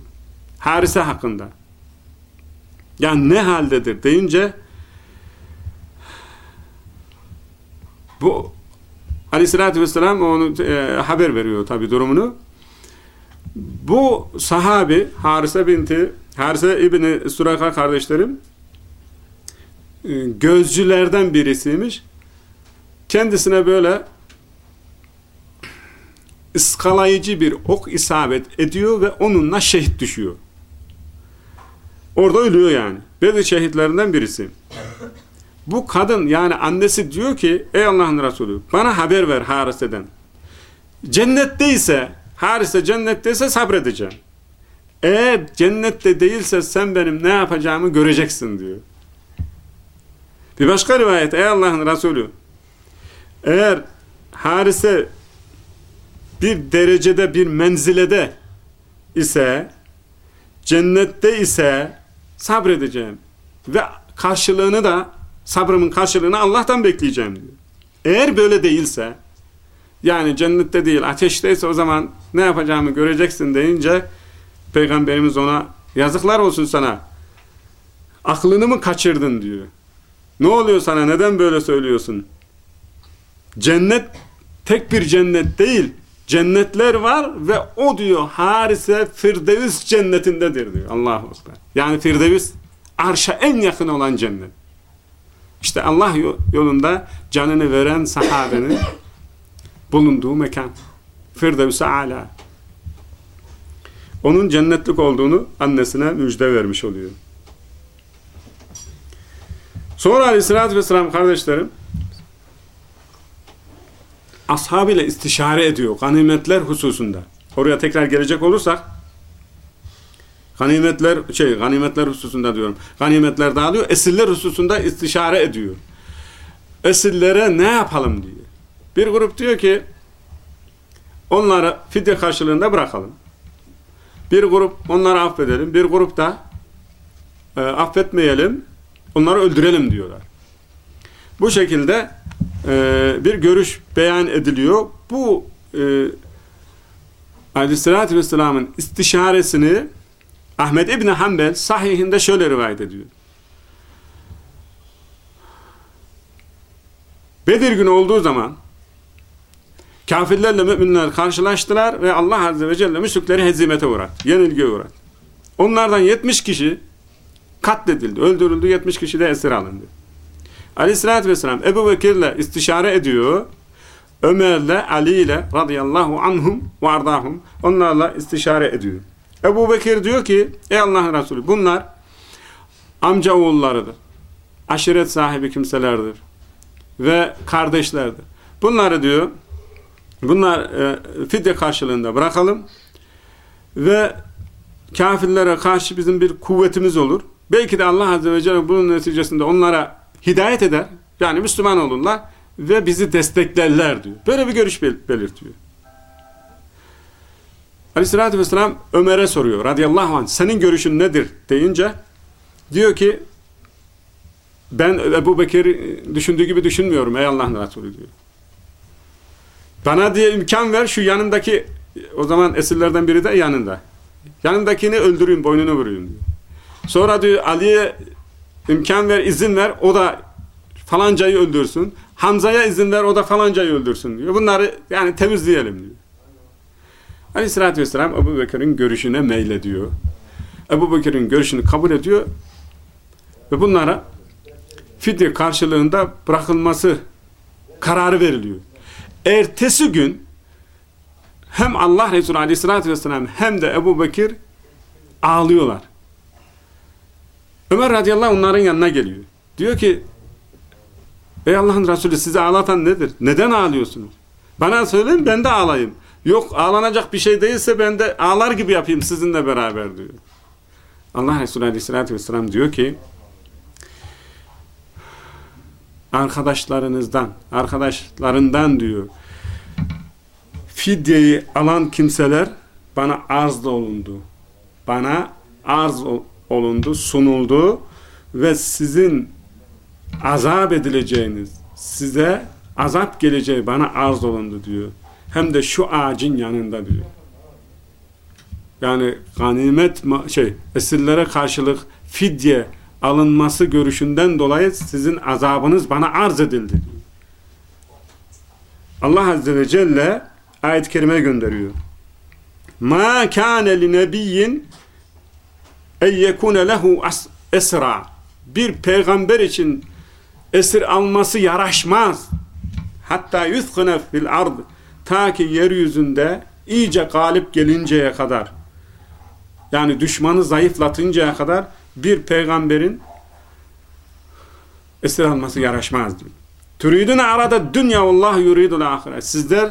Harise hakkında. Yani ne haldedir deyince bu Aleyhissalatü vesselam onu e, haber veriyor tabi durumunu. Bu sahabi Harise binti Harise İbni Suraka kardeşlerim e, gözcülerden birisiymiş. Kendisine böyle ıskalayıcı bir ok isabet ediyor ve onunla şehit düşüyor. Orada ölüyor yani. Bedir şehitlerinden birisi. Bu kadın yani annesi diyor ki ey Allah'ın Resulü bana haber ver Harise'den. Cennetteyse Harise cennetteyse sabredeceğim. Eğer cennette değilse sen benim ne yapacağımı göreceksin diyor. Bir başka rivayet ey Allah'ın Resulü eğer Harise bir derecede bir menzilede ise cennette ise sabredeceğim ve karşılığını da sabrımın karşılığını Allah'tan bekleyeceğim diyor. Eğer böyle değilse yani cennette değil ateşteyse o zaman ne yapacağımı göreceksin deyince Peygamberimiz ona yazıklar olsun sana aklını mı kaçırdın diyor. Ne oluyor sana neden böyle söylüyorsun? Cennet tek bir cennet değil cennetler var ve o diyor harise Firdevs cennetindedir diyor. Allahu Ekber. Yani Firdevs arşa en yakın olan cennet. İşte Allah yolunda canını veren sahabenin bulunduğu mekan. Firdevs-i Ala. Onun cennetlik olduğunu annesine müjde vermiş oluyor. Sonra aleyhissalatü vesselam kardeşlerim ashabıyla istişare ediyor ganimetler hususunda. Oraya tekrar gelecek olursak ganimetler şey ganimetler hususunda diyorum. Ganimetler dağılıyor. Esirler hususunda istişare ediyor. Esirlere ne yapalım diyor. Bir grup diyor ki onları fidye karşılığında bırakalım. Bir grup onları affedelim. Bir grup da e, affetmeyelim. Onları öldürelim diyorlar. Bu şekilde e, bir görüş beyan ediliyor. Bu e, Aleyhisselatü Vesselam'ın istişaresini Ahmet İbni Hanbel sahihinde şöyle rivayet ediyor. Bedir günü olduğu zaman kafirlerle müminler karşılaştılar ve Allah Azze ve Celle müşrikleri hezimete uğrattı. Yenilgiye uğrattı. Onlardan 70 kişi katledildi, öldürüldü, 70 kişi de esir alındı. Aleyhissalatü vesselam Ebu Bekir'le istişare ediyor. Ömer'le, Ali'yle radıyallahu anhum ve ardahum onlarla istişare ediyor. Ebu Bekir diyor ki ey Allah'ın Resulü bunlar amca oğullarıdır. Aşiret sahibi kimselerdir. Ve kardeşlerdir. Bunları diyor bunlar e, fidye karşılığında bırakalım ve kafirlere karşı bizim bir kuvvetimiz olur. Belki de Allah Azze ve Celle bunun neticesinde onlara hidayet eder. Yani Müslüman olurlar ve bizi desteklerler diyor. Böyle bir görüş bel belirtiyor. Aleyhissalatü vesselam Ömer'e soruyor radıyallahu anh senin görüşün nedir deyince diyor ki ben Ebu Bekir düşündüğü gibi düşünmüyorum ey Allah'ın Resulü diyor. Bana diye imkan ver şu yanındaki o zaman esirlerden biri de yanında. Yanındakini öldüreyim boynunu vurayım diyor. Sonra diyor Ali'ye imkan ver izin ver o da falancayı öldürsün. Hamza'ya izin ver o da falancayı öldürsün diyor. Bunları yani temizleyelim diyor. Aleyhissalatü vesselam Ebu Bekir'in görüşüne meylediyor. Ebu Bekir'in görüşünü kabul ediyor ve bunlara fidye karşılığında bırakılması kararı veriliyor. Ertesi gün hem Allah Resulü Aleyhisselatü Vesselam hem de Ebu Bekir ağlıyorlar. Ömer radıyallahu anh onların yanına geliyor. Diyor ki Ey Allah'ın Resulü sizi ağlatan nedir? Neden ağlıyorsunuz? Bana söyleyin ben de ağlayayım. Yok ağlanacak bir şey değilse ben de ağlar gibi yapayım sizinle beraber diyor. Allah Resulü Aleyhisselatü Vesselam diyor ki arkadaşlarınızdan, arkadaşlarından diyor fidyeyi alan kimseler bana arz olundu. Bana arz olundu, sunuldu ve sizin azap edileceğiniz, size azap geleceği bana arz olundu diyor. Hem de şu ağacın yanında diyor. Yani ganimet şey esirlere karşılık fidye alınması görüşünden dolayı sizin azabınız bana arz edildi. Allah Azze ve Celle ayet-i kerime gönderiyor. Ma kâne li nebiyyin en yekune lehu bir peygamber için esir alması yaraşmaz. Hatta yuthkına fil ard ta ki yeryüzünde iyice galip gelinceye kadar yani düşmanı zayıflatıncaya kadar bir peygamberin esir alması yaraşmaz. Türidun arada dünya Allah yuridul ahiret. Sizler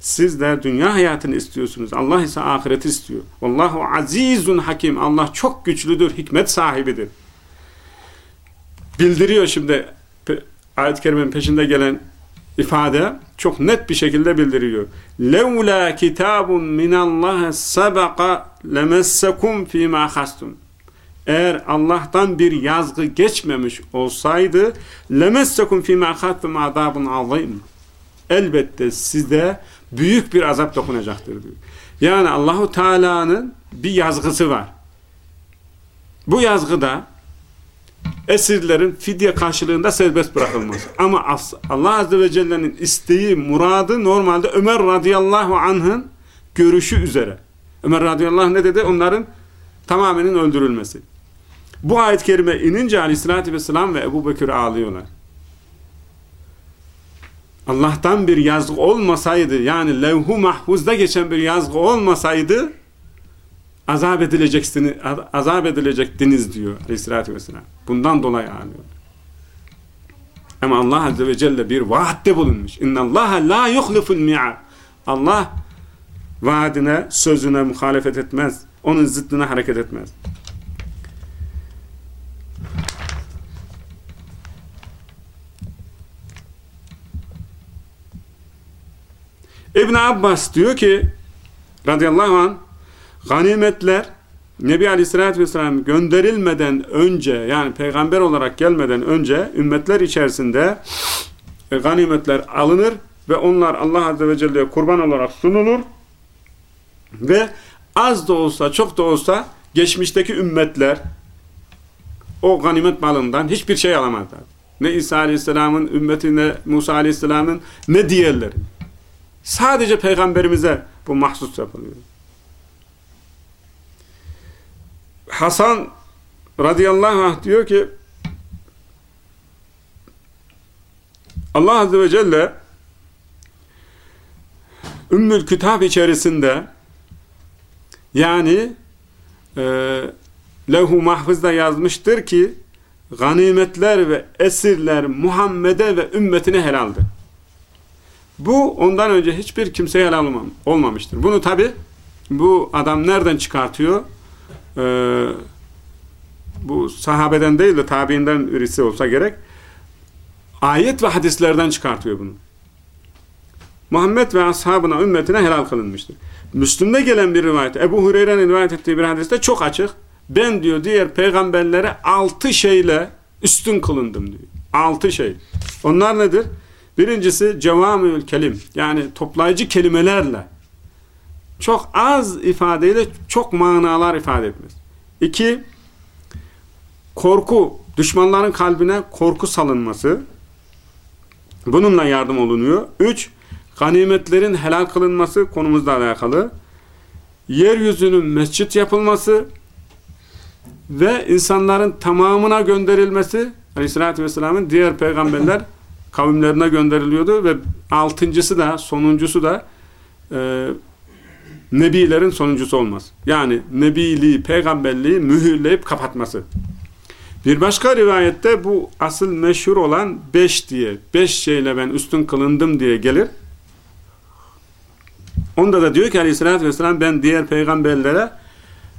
sizler dünya hayatını istiyorsunuz. Allah ise ahireti istiyor. Allahu azizun hakim. Allah çok güçlüdür, hikmet sahibidir. Bildiriyor şimdi ayet-i kerimenin peşinde gelen ifade çok net bir şekilde bildiriyor. Levla kitabun minallahi sabaka lemessekum fîmâ hastum. Eğer Allah'tan bir yazgı geçmemiş olsaydı lemessekum fîmâ hastum azabun azîm. Elbette size büyük bir azap dokunacaktır diyor. Yani Allahu Teala'nın bir yazgısı var. Bu yazgıda esirlerin fidye karşılığında serbest bırakılması. Ama Allah Azze ve Celle'nin isteği, muradı normalde Ömer radıyallahu anh'ın görüşü üzere. Ömer radıyallahu ne dedi? Onların tamamının öldürülmesi. Bu ayet-i kerime inince aleyhissalatü vesselam ve Ebu Bekir ağlıyorlar. Allah'tan bir yazgı olmasaydı yani levh-u mahfuzda geçen bir yazgı olmasaydı azap edileceksiniz azap edilecektiniz diyor Aleyhisselatü Vesselam. Bundan dolayı ağlıyor. Ama Allah Azze ve Celle bir vaatte bulunmuş. İnna Allah la yuhliful mi'ad. Allah vaadine, sözüne muhalefet etmez. Onun zıddına hareket etmez. İbn Abbas diyor ki radıyallahu anh ganimetler Nebi Aleyhisselatü Vesselam gönderilmeden önce yani peygamber olarak gelmeden önce ümmetler içerisinde e, ganimetler alınır ve onlar Allah Azze ve Celle'ye kurban olarak sunulur ve az da olsa çok da olsa geçmişteki ümmetler o ganimet malından hiçbir şey alamazlar. Ne İsa Aleyhisselam'ın ümmeti ne Musa Aleyhisselam'ın ne diğerlerin. Sadece peygamberimize bu mahsus yapılıyor. Hasan radıyallahu anh diyor ki Allah azze ve celle Ümmül Kitab içerisinde yani e, levh-u mahfızda yazmıştır ki ganimetler ve esirler Muhammed'e ve ümmetine helaldir. Bu ondan önce hiçbir kimseye helal olmamıştır. Bunu tabi bu adam nereden çıkartıyor? Ee, bu sahabeden değil de tabiinden birisi olsa gerek ayet ve hadislerden çıkartıyor bunu. Muhammed ve ashabına, ümmetine helal kılınmıştır. Müslüm'de gelen bir rivayet, Ebu Hureyre'nin rivayet ettiği bir hadiste çok açık. Ben diyor diğer peygamberlere altı şeyle üstün kılındım diyor. Altı şey. Onlar nedir? Birincisi cevamül kelim. Yani toplayıcı kelimelerle çok az ifadeyle çok manalar ifade etmez. İki, korku, düşmanların kalbine korku salınması. Bununla yardım olunuyor. Üç, ganimetlerin helal kılınması konumuzla alakalı. Yeryüzünün mescit yapılması ve insanların tamamına gönderilmesi Aleyhisselatü Vesselam'ın diğer peygamberler kavimlerine gönderiliyordu ve altıncısı da sonuncusu da e, Nebilerin sonuncusu olmaz. Yani Nebiliği, peygamberliği mühürleyip kapatması. Bir başka rivayette bu asıl meşhur olan beş diye, beş şeyle ben üstün kılındım diye gelir. Onda da diyor ki aleyhissalatü vesselam ben diğer peygamberlere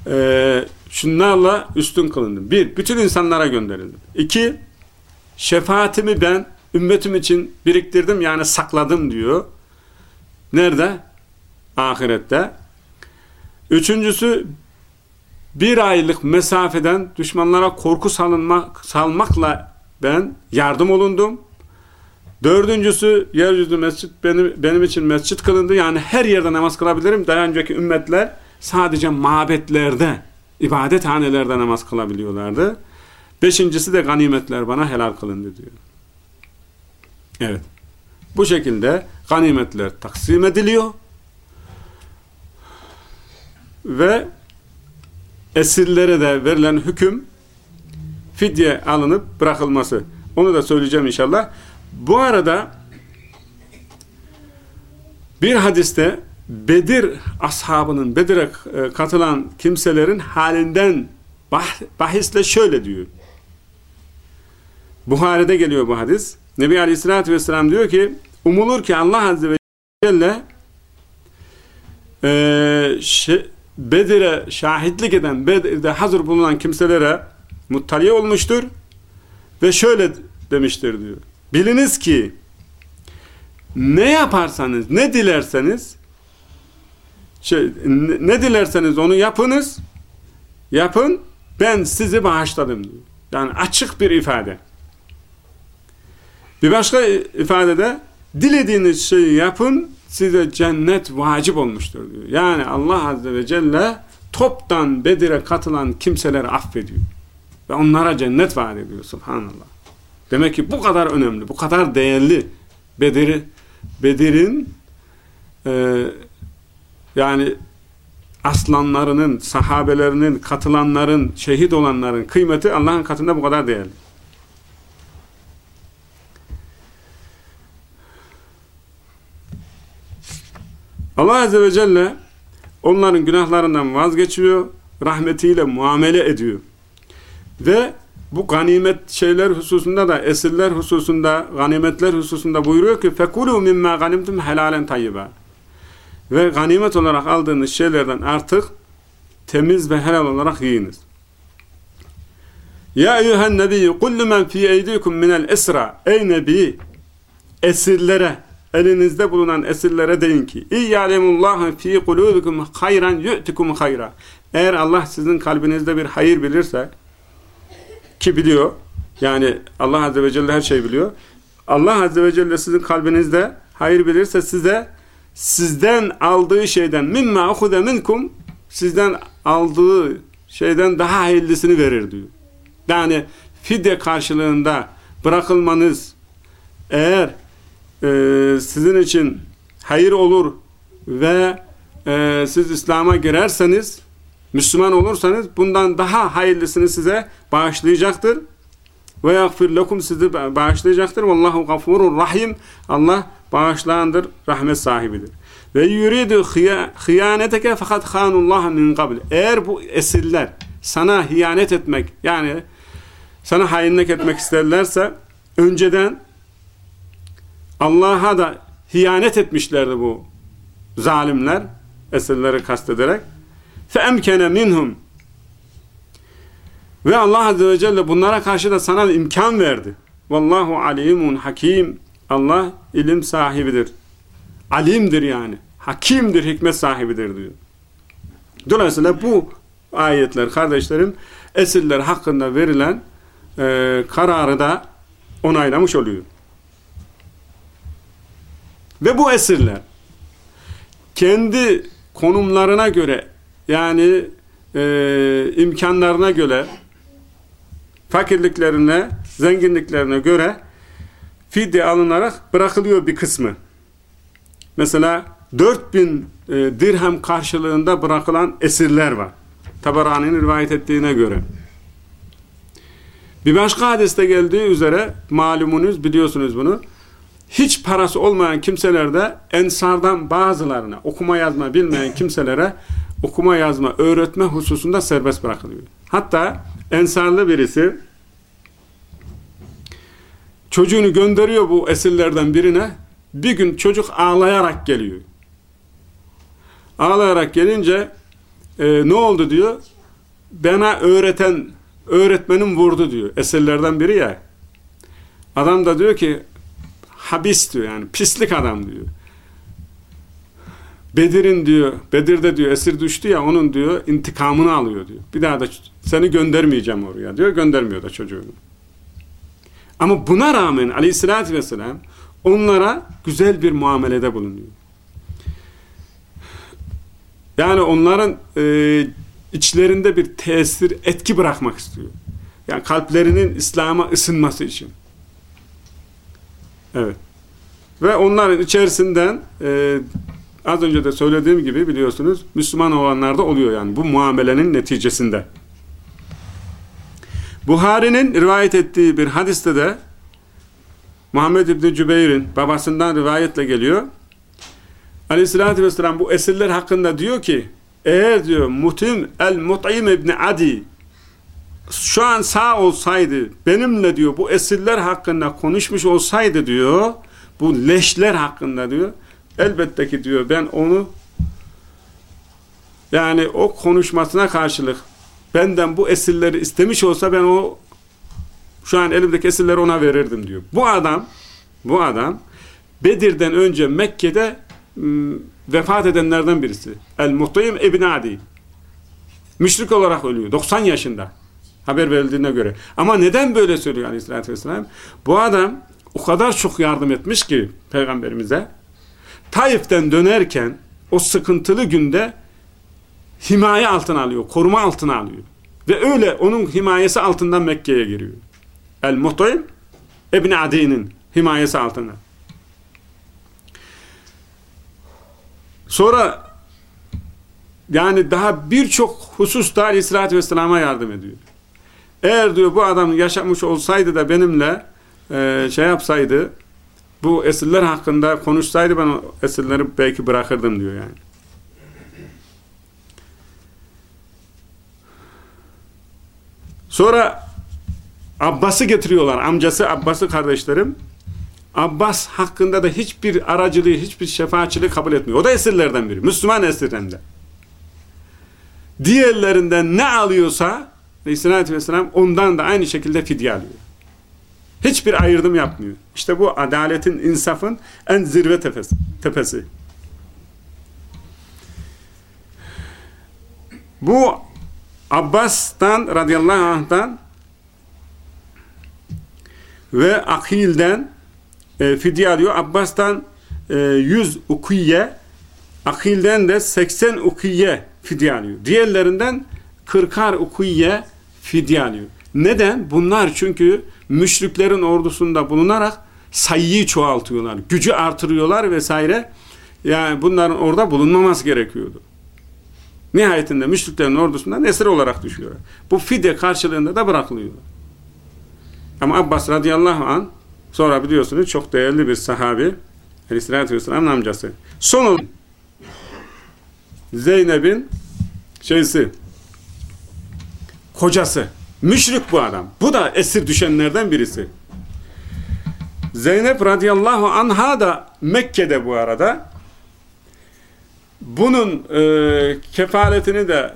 e, şunlarla üstün kılındım. Bir, bütün insanlara gönderildim. İki, şefaatimi ben ümmetim için biriktirdim yani sakladım diyor. Nerede? Ahirette. Üçüncüsü bir aylık mesafeden düşmanlara korku salınmak, salmakla ben yardım olundum. Dördüncüsü yeryüzü mescit benim, benim için mescit kılındı. Yani her yerde namaz kılabilirim. Daha önceki ümmetler sadece mabetlerde, ibadethanelerde namaz kılabiliyorlardı. Beşincisi de ganimetler bana helal kılındı diyor. Evet. Bu şekilde ganimetler taksim ediliyor ve esirlere de verilen hüküm fidye alınıp bırakılması. Onu da söyleyeceğim inşallah. Bu arada bir hadiste Bedir ashabının, Bedir'e e, katılan kimselerin halinden bah bahisle şöyle diyor. Buhari'de geliyor bu hadis. Nebi Aleyhisselatü Vesselam diyor ki umulur ki Allah Azze ve Celle e, Bedir'e şahitlik eden, Bedir'de hazır bulunan kimselere muttali olmuştur ve şöyle demiştir diyor. Biliniz ki ne yaparsanız, ne dilerseniz şey, ne dilerseniz onu yapınız yapın ben sizi bağışladım diyor. Yani açık bir ifade. Bir başka ifadede dilediğiniz şeyi yapın size cennet vacip olmuştur diyor. Yani Allah Azze ve Celle toptan Bedir'e katılan kimseleri affediyor. Ve onlara cennet vaat ediyor. Subhanallah. Demek ki bu kadar önemli, bu kadar değerli Bedir, Bedir'in e, yani aslanlarının, sahabelerinin, katılanların, şehit olanların kıymeti Allah'ın katında bu kadar değerli. Allah Azze ve Celle onların günahlarından vazgeçiyor, rahmetiyle muamele ediyor. Ve bu ganimet şeyler hususunda da esirler hususunda, ganimetler hususunda buyuruyor ki fekulu mimma ganimtum helalen tayyiba. Ve ganimet olarak aldığınız şeylerden artık temiz ve helal olarak yiyiniz. Ya eyyühen nebiyyü kullu men fi eydikum minel esra. Ey nebi esirlere elinizde bulunan esirlere deyin ki İyyâlemullahu fi kulubikum hayran yu'tikum hayra. Eğer Allah sizin kalbinizde bir hayır bilirse ki biliyor yani Allah Azze ve Celle her şeyi biliyor. Allah Azze ve Celle sizin kalbinizde hayır bilirse size sizden aldığı şeyden mimma uhude minkum sizden aldığı şeyden daha hayırlısını verir diyor. Yani fidye karşılığında bırakılmanız eğer e, sizin için hayır olur ve e, siz İslam'a girerseniz Müslüman olursanız bundan daha hayırlısını size bağışlayacaktır. Ve yagfir lekum sizi bağışlayacaktır. Vallahu gafurur rahim. Allah bağışlayandır, rahmet sahibidir. Ve yuridu hıyaneteke fakat hanullah min qabl. Eğer bu esirler sana hiyanet etmek yani sana hainlik etmek isterlerse önceden Allah'a da hiyanet etmişlerdi bu zalimler esirleri kastederek فَاَمْكَنَ minhum ve Allah Azze ve Celle bunlara karşı da sana imkan verdi. Vallahu alimun hakim. Allah ilim sahibidir. Alimdir yani. Hakimdir, hikmet sahibidir diyor. Dolayısıyla bu ayetler kardeşlerim esirler hakkında verilen e, kararı da onaylamış oluyor. Ve bu esirler kendi konumlarına göre yani e, imkanlarına göre fakirliklerine, zenginliklerine göre fidye alınarak bırakılıyor bir kısmı. Mesela 4000 e, dirhem karşılığında bırakılan esirler var. Tabarani'nin rivayet ettiğine göre. Bir başka hadiste geldiği üzere malumunuz biliyorsunuz bunu. Hiç parası olmayan kimselerde ensardan bazılarına okuma yazma bilmeyen kimselere okuma yazma öğretme hususunda serbest bırakılıyor. Hatta ensarlı birisi çocuğunu gönderiyor bu esirlerden birine bir gün çocuk ağlayarak geliyor. Ağlayarak gelince e, ne oldu diyor bana öğreten öğretmenim vurdu diyor. Eserlerden biri ya. Adam da diyor ki habis diyor yani pislik adam diyor. Bedir'in diyor, Bedir'de diyor esir düştü ya onun diyor intikamını alıyor diyor. Bir daha da seni göndermeyeceğim oraya diyor. Göndermiyor da çocuğunu. Ama buna rağmen aleyhissalatü vesselam onlara güzel bir muamelede bulunuyor. Yani onların e, içlerinde bir tesir, etki bırakmak istiyor. Yani kalplerinin İslam'a ısınması için. Evet. Ve onların içerisinden e, az önce de söylediğim gibi biliyorsunuz Müslüman olanlar da oluyor yani bu muamelenin neticesinde. Buhari'nin rivayet ettiği bir hadiste de Muhammed İbni Cübeyr'in babasından rivayetle geliyor. Aleyhissalatü vesselam bu esirler hakkında diyor ki eğer diyor Mutim el-Mut'im İbni Adi şu an sağ olsaydı benimle diyor bu esirler hakkında konuşmuş olsaydı diyor bu leşler hakkında diyor elbette ki diyor ben onu yani o konuşmasına karşılık benden bu esirleri istemiş olsa ben o şu an elimdeki esirleri ona verirdim diyor. Bu adam bu adam Bedir'den önce Mekke'de vefat edenlerden birisi. El-Muhtayim İbn Adi. Müşrik olarak ölüyor. 90 yaşında. Haber verildiğine göre. Ama neden böyle söylüyor Aleyhisselatü Vesselam? Bu adam o kadar çok yardım etmiş ki Peygamberimize. Taif'ten dönerken o sıkıntılı günde himaye altına alıyor. Koruma altına alıyor. Ve öyle onun himayesi altından Mekke'ye giriyor. El-Muhtayim İbn Adi'nin himayesi altına. Sonra yani daha birçok hususta Aleyhisselatü Vesselam'a yardım ediyor. Eğer diyor bu adam yaşamış olsaydı da benimle e, şey yapsaydı, Bu esirler hakkında konuşsaydı ben esirleri belki bırakırdım diyor yani. Sonra Abbas'ı getiriyorlar. Amcası Abbas'ı kardeşlerim. Abbas hakkında da hiçbir aracılığı, hiçbir şefaatçiliği kabul etmiyor. O da esirlerden biri. Müslüman de. Diğerlerinden ne alıyorsa Aleyhisselatü Vesselam ondan da aynı şekilde fidye alıyor. Hiçbir ayırdım yapmıyor. İşte bu adaletin, insafın en zirve tepesi. tepesi. Bu Abbas'tan radıyallahu anh'tan ve Akil'den e, fidye alıyor. Abbas'tan e, 100 ukiye Akil'den de 80 ukiye fidye alıyor. Diğerlerinden 40'ar ukiye alıyor. Neden? Bunlar çünkü müşriklerin ordusunda bulunarak sayıyı çoğaltıyorlar. Gücü artırıyorlar vesaire. Yani bunların orada bulunmaması gerekiyordu. Nihayetinde müşriklerin ordusundan esir olarak düşüyorlar. Bu fidye karşılığında da bırakılıyorlar. Ama Abbas radıyallahu an sonra biliyorsunuz çok değerli bir sahabi Aleyhisselatü Vesselam'ın amcası. Son olarak Zeynep'in şeysi kocası. Müşrik bu adam. Bu da esir düşenlerden birisi. Zeynep radıyallahu anha da Mekke'de bu arada. Bunun e, kefaletini de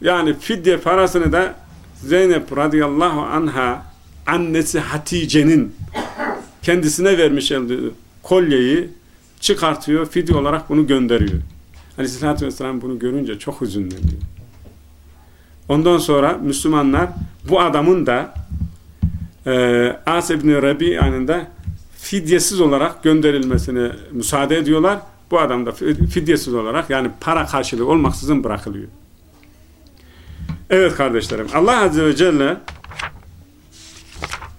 yani fidye parasını da Zeynep radıyallahu anha annesi Hatice'nin kendisine vermiş olduğu kolyeyi çıkartıyor, fidye olarak bunu gönderiyor. Aleyhisselatü Vesselam bunu görünce çok hüzünleniyor. Ondan sonra Müslümanlar bu adamın da e, As ibn Rabi'anın da fidyesiz olarak gönderilmesine müsaade ediyorlar. Bu adam da fidyesiz olarak yani para karşılığı olmaksızın bırakılıyor. Evet kardeşlerim Allah Azze ve Celle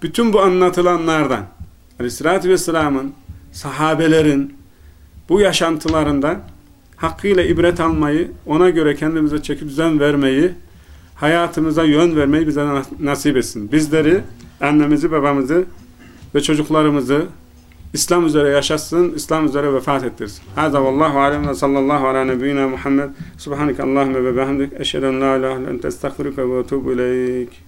bütün bu anlatılanlardan Aleyhisselatü Vesselam'ın sahabelerin bu yaşantılarından hakkıyla ibret almayı, ona göre kendimize çeki düzen vermeyi, hayatımıza yön vermeyi bize nasip etsin. Bizleri, annemizi, babamızı ve çocuklarımızı İslam üzere yaşasın, İslam üzere vefat ettirsin. Hâzâ vallahu alem ve sallallahu ala nebiyyina Muhammed. Subhaneke Allahümme ve behemdik. Eşheden la ilahe ente estağfiruke ve etubu ileyk.